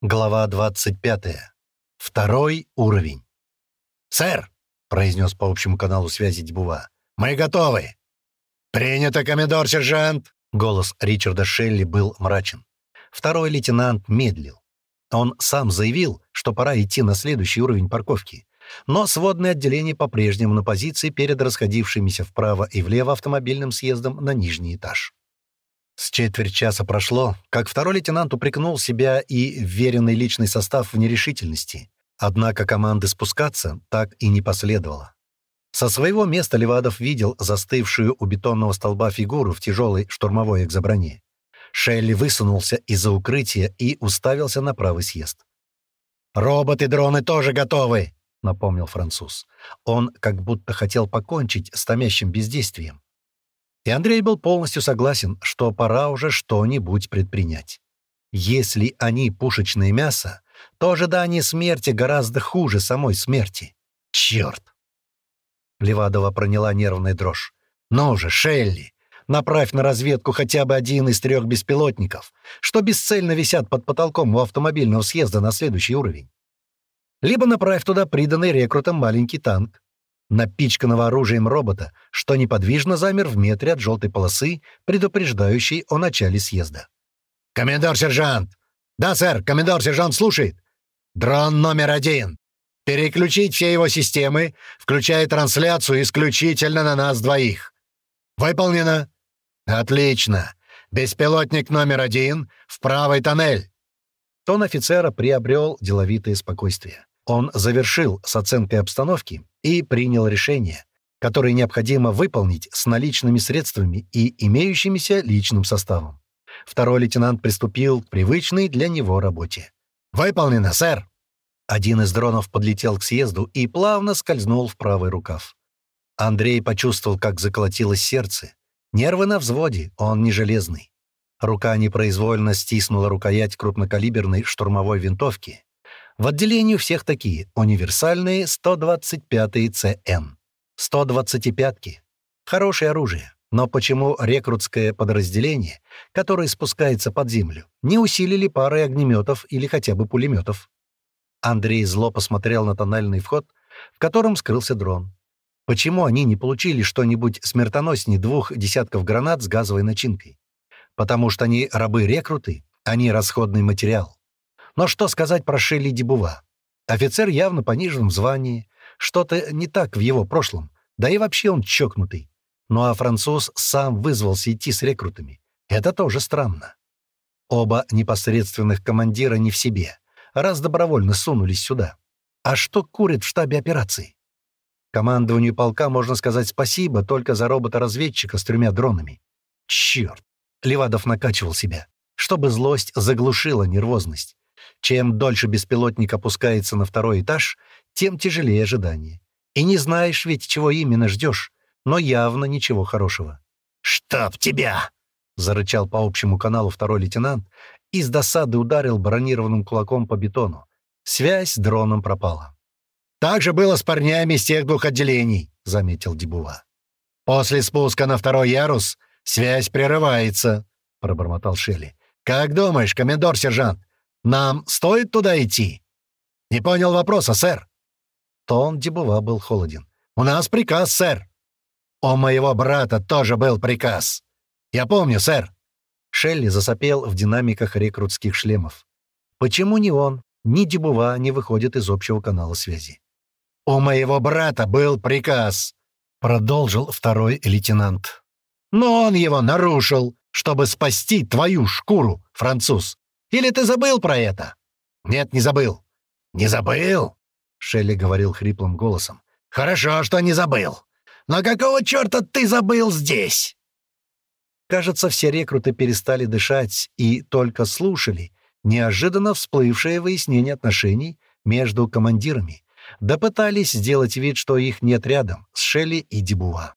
Глава 25. Второй уровень. «Сэр!» — произнес по общему каналу связи Дебува. «Мы готовы!» «Принято, комендор-сержант!» Голос Ричарда Шелли был мрачен. Второй лейтенант медлил. Он сам заявил, что пора идти на следующий уровень парковки. Но сводное отделение по-прежнему на позиции перед расходившимися вправо и влево автомобильным съездом на нижний этаж. С четверть часа прошло, как второй лейтенант упрекнул себя и веренный личный состав в нерешительности. Однако команды спускаться так и не последовало. Со своего места Левадов видел застывшую у бетонного столба фигуру в тяжелой штурмовой экзоброне. Шелли высунулся из-за укрытия и уставился на правый съезд. «Роботы-дроны тоже готовы!» — напомнил француз. Он как будто хотел покончить с томящим бездействием. И Андрей был полностью согласен, что пора уже что-нибудь предпринять. Если они пушечное мясо, то ожидание смерти гораздо хуже самой смерти. Черт! Левадова проняла нервная дрожь. «Ну же, Шелли, направь на разведку хотя бы один из трех беспилотников, что бесцельно висят под потолком у автомобильного съезда на следующий уровень. Либо направь туда приданный рекрутом маленький танк напичканного оружием робота, что неподвижно замер в метре от желтой полосы, предупреждающей о начале съезда. «Комендор-сержант!» «Да, сэр, комендор-сержант слушает!» «Дрон номер один! Переключить все его системы, включая трансляцию исключительно на нас двоих!» «Выполнено!» «Отлично! Беспилотник номер один в правый тоннель!» Тон офицера приобрел деловитое спокойствие. Он завершил с оценкой обстановки и принял решение, которое необходимо выполнить с наличными средствами и имеющимися личным составом. Второй лейтенант приступил к привычной для него работе. «Выполнено, сэр!» Один из дронов подлетел к съезду и плавно скользнул в правый рукав. Андрей почувствовал, как заколотилось сердце. Нервы на взводе, он не железный. Рука непроизвольно стиснула рукоять крупнокалиберной штурмовой винтовки, в отделении у всех такие универсальные 125-е ЦН. 125-ки. Хорошее оружие. Но почему рекрутское подразделение, которое спускается под землю, не усилили парой огнеметов или хотя бы пулеметов? Андрей зло посмотрел на тоннельный вход, в котором скрылся дрон. Почему они не получили что-нибудь смертоноснее двух десятков гранат с газовой начинкой? Потому что они рабы-рекруты, они расходный материал. Но что сказать про Шелли Дебува? Офицер явно понижен в звании, что-то не так в его прошлом, да и вообще он чокнутый. Ну а француз сам вызвался идти с рекрутами. Это тоже странно. Оба непосредственных командира не в себе, раз добровольно сунулись сюда. А что курит в штабе операции? Командованию полка можно сказать спасибо только за робота-разведчика с тремя дронами. Черт! Левадов накачивал себя, чтобы злость заглушила нервозность. Чем дольше беспилотник опускается на второй этаж, тем тяжелее ожидание. И не знаешь ведь, чего именно ждешь, но явно ничего хорошего. «Чтоб тебя!» — зарычал по общему каналу второй лейтенант и с досады ударил бронированным кулаком по бетону. Связь с дроном пропала. «Так же было с парнями из тех двух отделений», — заметил Дебува. «После спуска на второй ярус связь прерывается», — пробормотал Шелли. «Как думаешь, комендор-сержант, нам стоит туда идти?» «Не понял вопроса, сэр». Тон Дебува был холоден. «У нас приказ, сэр». «У моего брата тоже был приказ. Я помню, сэр». Шелли засопел в динамиках рекрутских шлемов. Почему ни он, ни Дебува не выходят из общего канала связи? «У моего брата был приказ», — продолжил второй лейтенант. «Но он его нарушил, чтобы спасти твою шкуру, француз. Или ты забыл про это?» «Нет, не забыл». «Не забыл?» — Шелли говорил хриплым голосом. «Хорошо, что не забыл. Но какого черта ты забыл здесь?» Кажется, все рекруты перестали дышать и только слушали неожиданно всплывшее выяснение отношений между командирами, да пытались сделать вид, что их нет рядом с Шелли и Дебуа.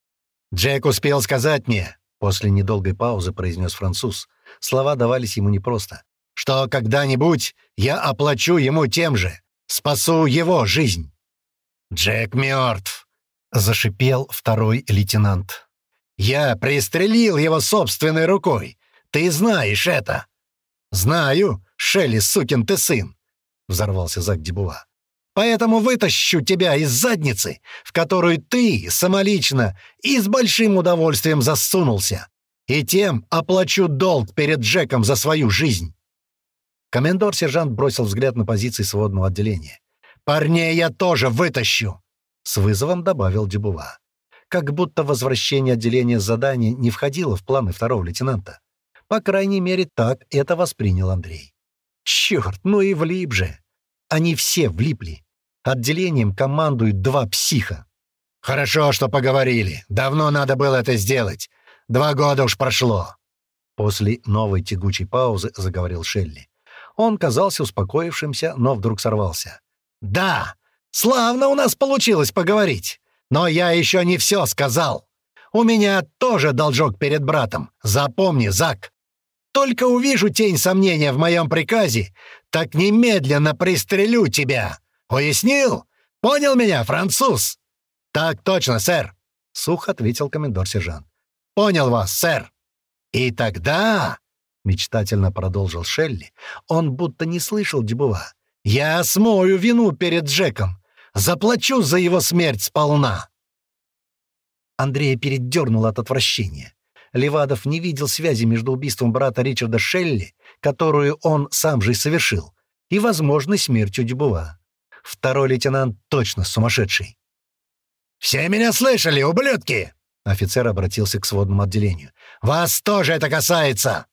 «Джек успел сказать мне», — после недолгой паузы произнес француз. Слова давались ему непросто что когда-нибудь я оплачу ему тем же, спасу его жизнь. Джек мертв, — зашипел второй лейтенант. Я пристрелил его собственной рукой. Ты знаешь это. «Знаю, Шелли, сукин ты сын!» — взорвался Зак Дебува. «Поэтому вытащу тебя из задницы, в которую ты самолично и с большим удовольствием засунулся, и тем оплачу долг перед Джеком за свою жизнь». Комендор-сержант бросил взгляд на позиции сводного отделения. «Парней я тоже вытащу!» — с вызовом добавил Дебува. Как будто возвращение отделения задания не входило в планы второго лейтенанта. По крайней мере, так это воспринял Андрей. Черт, ну и влип же! Они все влипли. Отделением командуют два психа. «Хорошо, что поговорили. Давно надо было это сделать. Два года уж прошло». После новой тягучей паузы заговорил Шелли. Он казался успокоившимся, но вдруг сорвался. «Да, славно у нас получилось поговорить. Но я еще не все сказал. У меня тоже должок перед братом. Запомни, Зак. Только увижу тень сомнения в моем приказе, так немедленно пристрелю тебя. Уяснил? Понял меня, француз?» «Так точно, сэр», — сухо ответил комендор-сержант. «Понял вас, сэр». «И тогда...» — мечтательно продолжил Шелли. Он будто не слышал Дебува. «Я смою вину перед Джеком. Заплачу за его смерть сполна!» Андрея передернуло от отвращения. Левадов не видел связи между убийством брата Ричарда Шелли, которую он сам же и совершил, и возможной смертью Дюбува. Второй лейтенант точно сумасшедший. «Все меня слышали, ублюдки!» Офицер обратился к сводному отделению. «Вас тоже это касается!»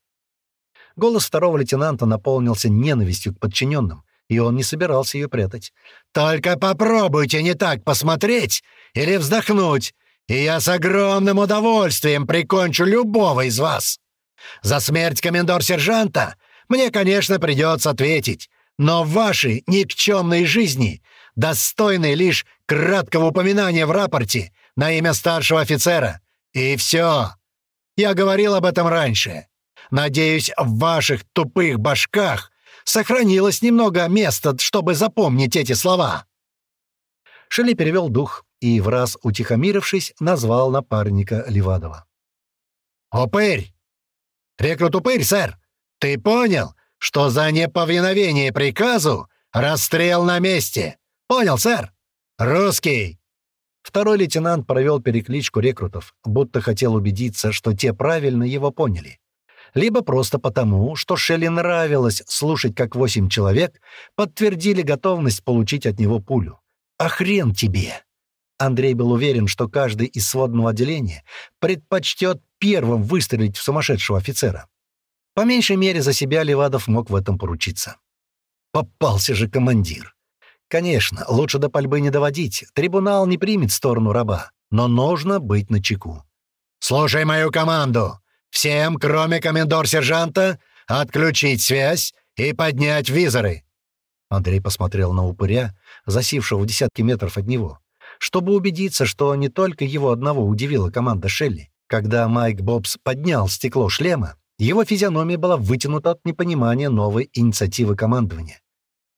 Голос второго лейтенанта наполнился ненавистью к подчиненным, и он не собирался ее прятать. «Только попробуйте не так посмотреть или вздохнуть, и я с огромным удовольствием прикончу любого из вас. За смерть комендор-сержанта мне, конечно, придется ответить, но вашей никчемной жизни, достойной лишь краткого упоминания в рапорте на имя старшего офицера. И все. Я говорил об этом раньше. Надеюсь, в ваших тупых башках сохранилось немного места, чтобы запомнить эти слова». Шелли перевел дух и, в раз утихомирившись, назвал напарника Левадова. «Упырь! Рекрут Упырь, сэр! Ты понял, что за неповиновение приказу расстрел на месте? Понял, сэр? Русский!» Второй лейтенант провел перекличку рекрутов, будто хотел убедиться, что те правильно его поняли либо просто потому, что Шелли нравилось слушать, как восемь человек подтвердили готовность получить от него пулю. «А хрен тебе!» Андрей был уверен, что каждый из сводного отделения предпочтет первым выстрелить в сумасшедшего офицера. По меньшей мере за себя Левадов мог в этом поручиться. Попался же командир. Конечно, лучше до пальбы не доводить, трибунал не примет сторону раба, но нужно быть начеку. «Слушай мою команду! Всем, кроме комендор-сержанта, отключить связь и поднять визоры!» Андрей посмотрел на упыря, засившего в десятки метров от него, чтобы убедиться, что не только его одного удивила команда Шелли. Когда Майк Бобс поднял стекло шлема, его физиономия была вытянута от непонимания новой инициативы командования.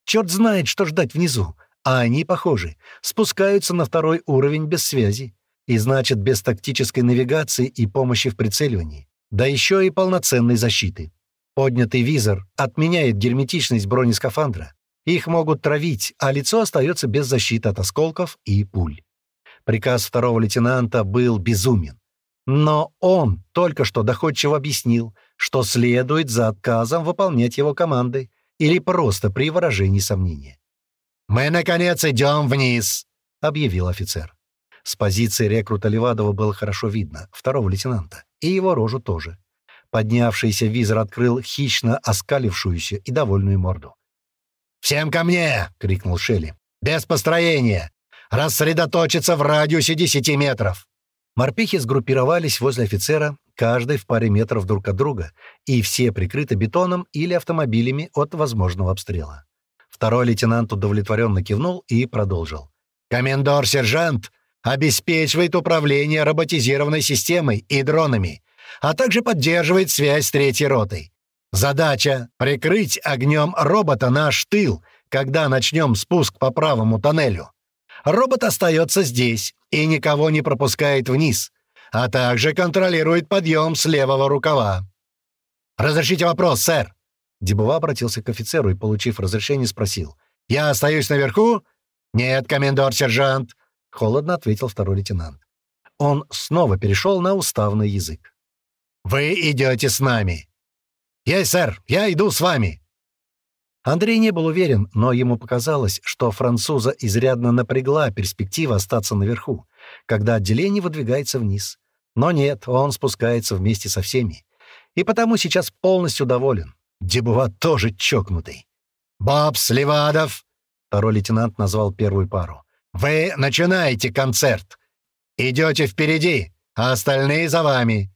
Черт знает, что ждать внизу, а они, похоже, спускаются на второй уровень без связи, и значит, без тактической навигации и помощи в прицеливании да еще и полноценной защиты. Поднятый визор отменяет герметичность бронескафандра. Их могут травить, а лицо остается без защиты от осколков и пуль. Приказ второго лейтенанта был безумен. Но он только что доходчиво объяснил, что следует за отказом выполнять его команды или просто при выражении сомнения. «Мы, наконец, идем вниз», — объявил офицер. С позиции рекрута Левадова было хорошо видно, второго лейтенанта, и его рожу тоже. Поднявшийся визор открыл хищно оскалившуюся и довольную морду. «Всем ко мне!» — крикнул Шелли. «Без построения! Рассредоточиться в радиусе десяти метров!» Морпехи сгруппировались возле офицера, каждый в паре метров друг от друга, и все прикрыты бетоном или автомобилями от возможного обстрела. Второй лейтенант удовлетворенно кивнул и продолжил. «Комендор-сержант обеспечивает управление роботизированной системой и дронами, а также поддерживает связь с третьей ротой. Задача — прикрыть огнем робота наш тыл, когда начнем спуск по правому тоннелю. Робот остается здесь и никого не пропускает вниз, а также контролирует подъем с левого рукава. «Разрешите вопрос, сэр?» Дебова обратился к офицеру и, получив разрешение, спросил. «Я остаюсь наверху?» «Нет, комендор-сержант», — холодно ответил второй лейтенант. Он снова перешел на уставный язык. «Вы идете с нами». «Есть, сэр, я иду с вами». Андрей не был уверен, но ему показалось, что француза изрядно напрягла перспектива остаться наверху, когда отделение выдвигается вниз. Но нет, он спускается вместе со всеми. И потому сейчас полностью доволен. Дебува тоже чокнутый. «Бобс, Левадов!» — второй лейтенант назвал первую пару. «Вы начинаете концерт. Идете впереди, а остальные за вами».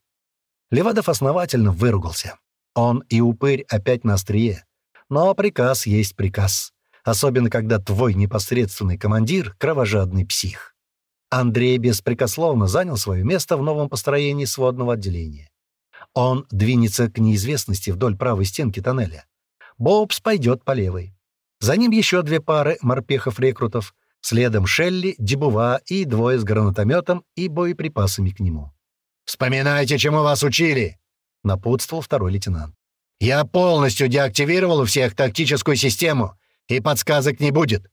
Левадов основательно выругался. Он и упырь опять на острие. Но приказ есть приказ. Особенно, когда твой непосредственный командир — кровожадный псих. Андрей беспрекословно занял свое место в новом построении сводного отделения. Он двинется к неизвестности вдоль правой стенки тоннеля. Бобс пойдет по левой. За ним еще две пары морпехов-рекрутов, следом Шелли, Дебува и двое с гранатометом и боеприпасами к нему. «Вспоминайте, чему вас учили!» — напутствовал второй лейтенант. «Я полностью деактивировал у всех тактическую систему, и подсказок не будет.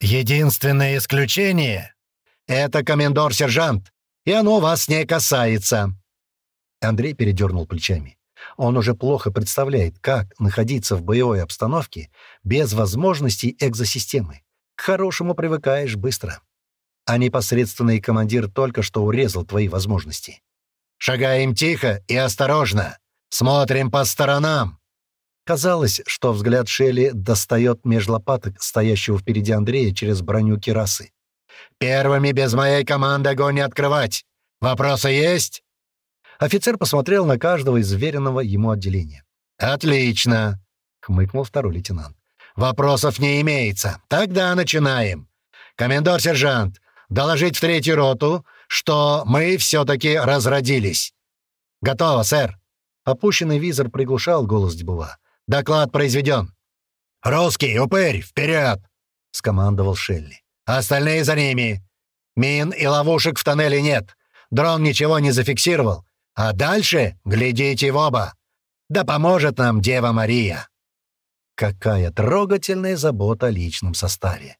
Единственное исключение — это комендор-сержант, и оно вас не касается». Андрей передернул плечами. Он уже плохо представляет, как находиться в боевой обстановке без возможностей экзосистемы. Хорошему привыкаешь быстро. А непосредственный командир только что урезал твои возможности. «Шагаем тихо и осторожно. Смотрим по сторонам». Казалось, что взгляд Шелли достает меж лопаток стоящего впереди Андрея через броню керасы. «Первыми без моей команды огонь не открывать. Вопросы есть?» Офицер посмотрел на каждого из веренного ему отделения. «Отлично!» — хмыкнул второй лейтенант. «Вопросов не имеется. Тогда начинаем. Комендор-сержант, доложить в третью роту, что мы все-таки разродились». «Готово, сэр». Опущенный визор приглушал голос Дебува. «Доклад произведен». «Русский, упырь, вперед!» — скомандовал Шелли. «Остальные за ними. Мин и ловушек в тоннеле нет. Дрон ничего не зафиксировал. А дальше глядите в оба. Да поможет нам Дева Мария». Какая трогательная забота о личном составе.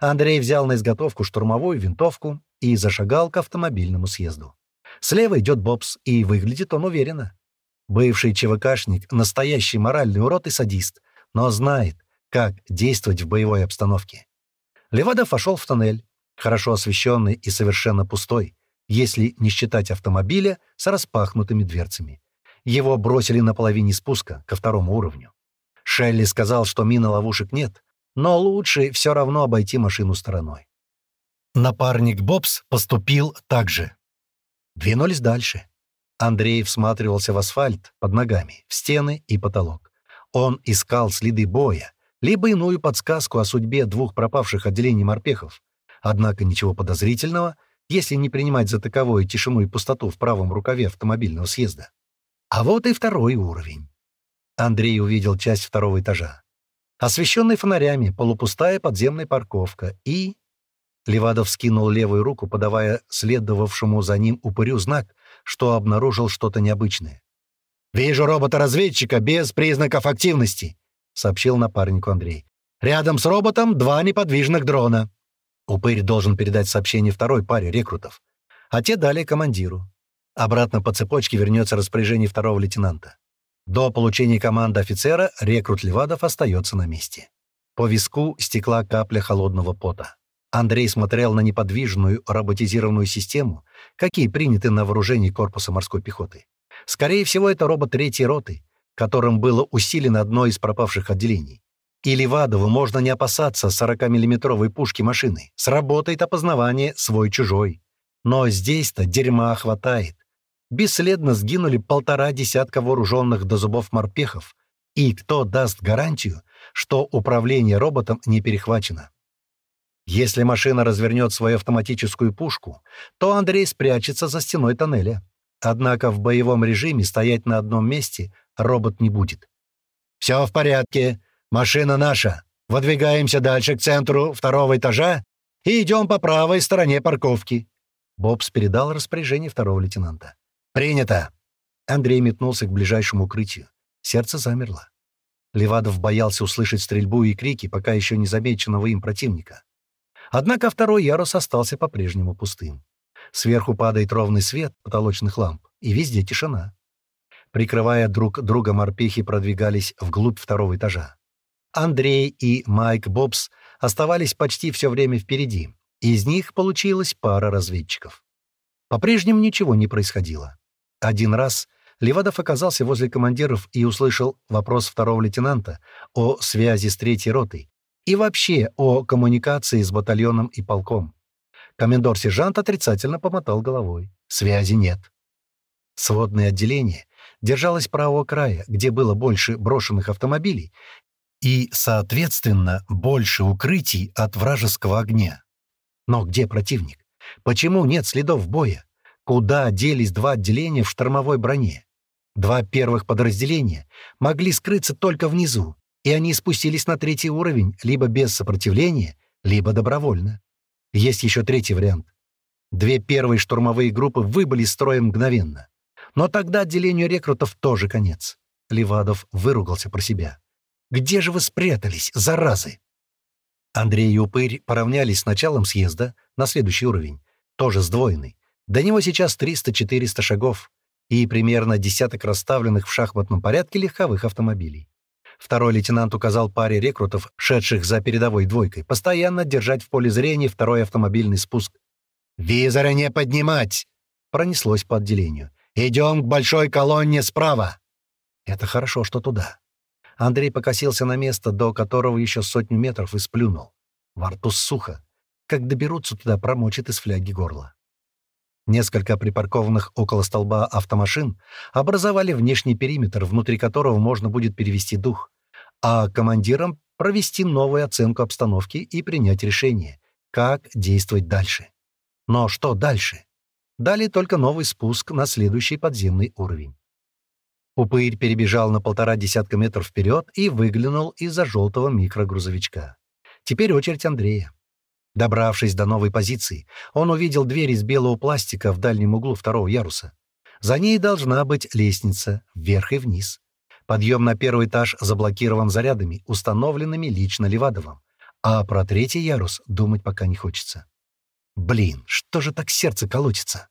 Андрей взял на изготовку штурмовую винтовку и зашагал к автомобильному съезду. Слева идет Бобс, и выглядит он уверенно. Бывший ЧВКшник — настоящий моральный урод и садист, но знает, как действовать в боевой обстановке. Левадов вошел в тоннель, хорошо освещенный и совершенно пустой, если не считать автомобиля с распахнутыми дверцами. Его бросили на половине спуска, ко второму уровню. Шелли сказал, что мина ловушек нет, но лучше все равно обойти машину стороной. Напарник Бобс поступил так же. Двинулись дальше. Андрей всматривался в асфальт под ногами, в стены и потолок. Он искал следы боя, либо иную подсказку о судьбе двух пропавших отделений морпехов. Однако ничего подозрительного — если не принимать за таковое тишину и пустоту в правом рукаве автомобильного съезда. А вот и второй уровень. Андрей увидел часть второго этажа. Освещенный фонарями, полупустая подземная парковка и... Левадов скинул левую руку, подавая следовавшему за ним упырю знак, что обнаружил что-то необычное. «Вижу робота-разведчика без признаков активности», — сообщил напарнику Андрей. «Рядом с роботом два неподвижных дрона». Упырь должен передать сообщение второй паре рекрутов, а те далее командиру. Обратно по цепочке вернется распоряжение второго лейтенанта. До получения команды офицера рекрут Левадов остается на месте. По виску стекла капля холодного пота. Андрей смотрел на неподвижную роботизированную систему, какие приняты на вооружении корпуса морской пехоты. Скорее всего, это робот третьей роты, которым было усилено одно из пропавших отделений. И Левадову можно не опасаться 40-миллиметровой пушки машины. Сработает опознавание свой-чужой. Но здесь-то дерьма хватает. Бесследно сгинули полтора десятка вооруженных до зубов морпехов. И кто даст гарантию, что управление роботом не перехвачено? Если машина развернет свою автоматическую пушку, то Андрей спрячется за стеной тоннеля. Однако в боевом режиме стоять на одном месте робот не будет. «Все в порядке», Машина наша. Выдвигаемся дальше к центру второго этажа и идем по правой стороне парковки». Бобс передал распоряжение второго лейтенанта. «Принято!» Андрей метнулся к ближайшему укрытию. Сердце замерло. Левадов боялся услышать стрельбу и крики, пока еще не замеченного им противника. Однако второй ярус остался по-прежнему пустым. Сверху падает ровный свет потолочных ламп, и везде тишина. Прикрывая друг друга, морпехи продвигались вглубь второго этажа. Андрей и Майк Бобс оставались почти все время впереди. Из них получилась пара разведчиков. По-прежнему ничего не происходило. Один раз Левадов оказался возле командиров и услышал вопрос второго лейтенанта о связи с третьей ротой и вообще о коммуникации с батальоном и полком. Комендор-сержант отрицательно помотал головой. Связи нет. Сводное отделение держалось правого края, где было больше брошенных автомобилей и, соответственно, больше укрытий от вражеского огня. Но где противник? Почему нет следов боя? Куда делись два отделения в штормовой броне? Два первых подразделения могли скрыться только внизу, и они спустились на третий уровень либо без сопротивления, либо добровольно. Есть еще третий вариант. Две первые штурмовые группы выбыли из строя мгновенно. Но тогда отделению рекрутов тоже конец. Левадов выругался про себя. «Где же вы спрятались, заразы?» Андрей и Упырь поравнялись с началом съезда на следующий уровень, тоже сдвоенный. До него сейчас 300-400 шагов и примерно десяток расставленных в шахматном порядке легковых автомобилей. Второй лейтенант указал паре рекрутов, шедших за передовой двойкой, постоянно держать в поле зрения второй автомобильный спуск. «Визоры не поднимать!» — пронеслось по отделению. «Идем к большой колонне справа!» «Это хорошо, что туда». Андрей покосился на место, до которого еще сотню метров, и сплюнул. Во рту сухо. Как доберутся туда, промочит из фляги горло. Несколько припаркованных около столба автомашин образовали внешний периметр, внутри которого можно будет перевести дух, а командирам провести новую оценку обстановки и принять решение, как действовать дальше. Но что дальше? Далее только новый спуск на следующий подземный уровень. Упырь перебежал на полтора десятка метров вперед и выглянул из-за желтого микрогрузовичка. Теперь очередь Андрея. Добравшись до новой позиции, он увидел дверь из белого пластика в дальнем углу второго яруса. За ней должна быть лестница, вверх и вниз. Подъем на первый этаж заблокирован зарядами, установленными лично Левадовым. А про третий ярус думать пока не хочется. Блин, что же так сердце колотится?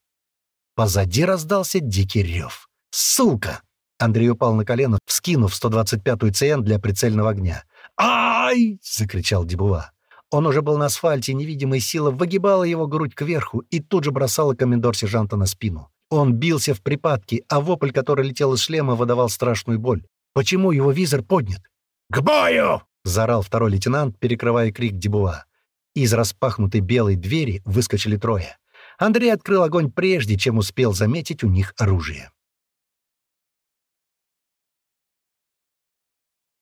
Позади раздался дикий рев. «Сука!» Андрей упал на колено, вскинув 125-ю ЦН для прицельного огня. «Ай!» — закричал Дебува. Он уже был на асфальте, невидимая сила выгибала его грудь кверху и тут же бросала комендор-сержанта на спину. Он бился в припадке, а вопль, который летел из шлема, выдавал страшную боль. Почему его визор поднят? «К бою!» — заорал второй лейтенант, перекрывая крик Дебуа. Из распахнутой белой двери выскочили трое. Андрей открыл огонь прежде, чем успел заметить у них оружие.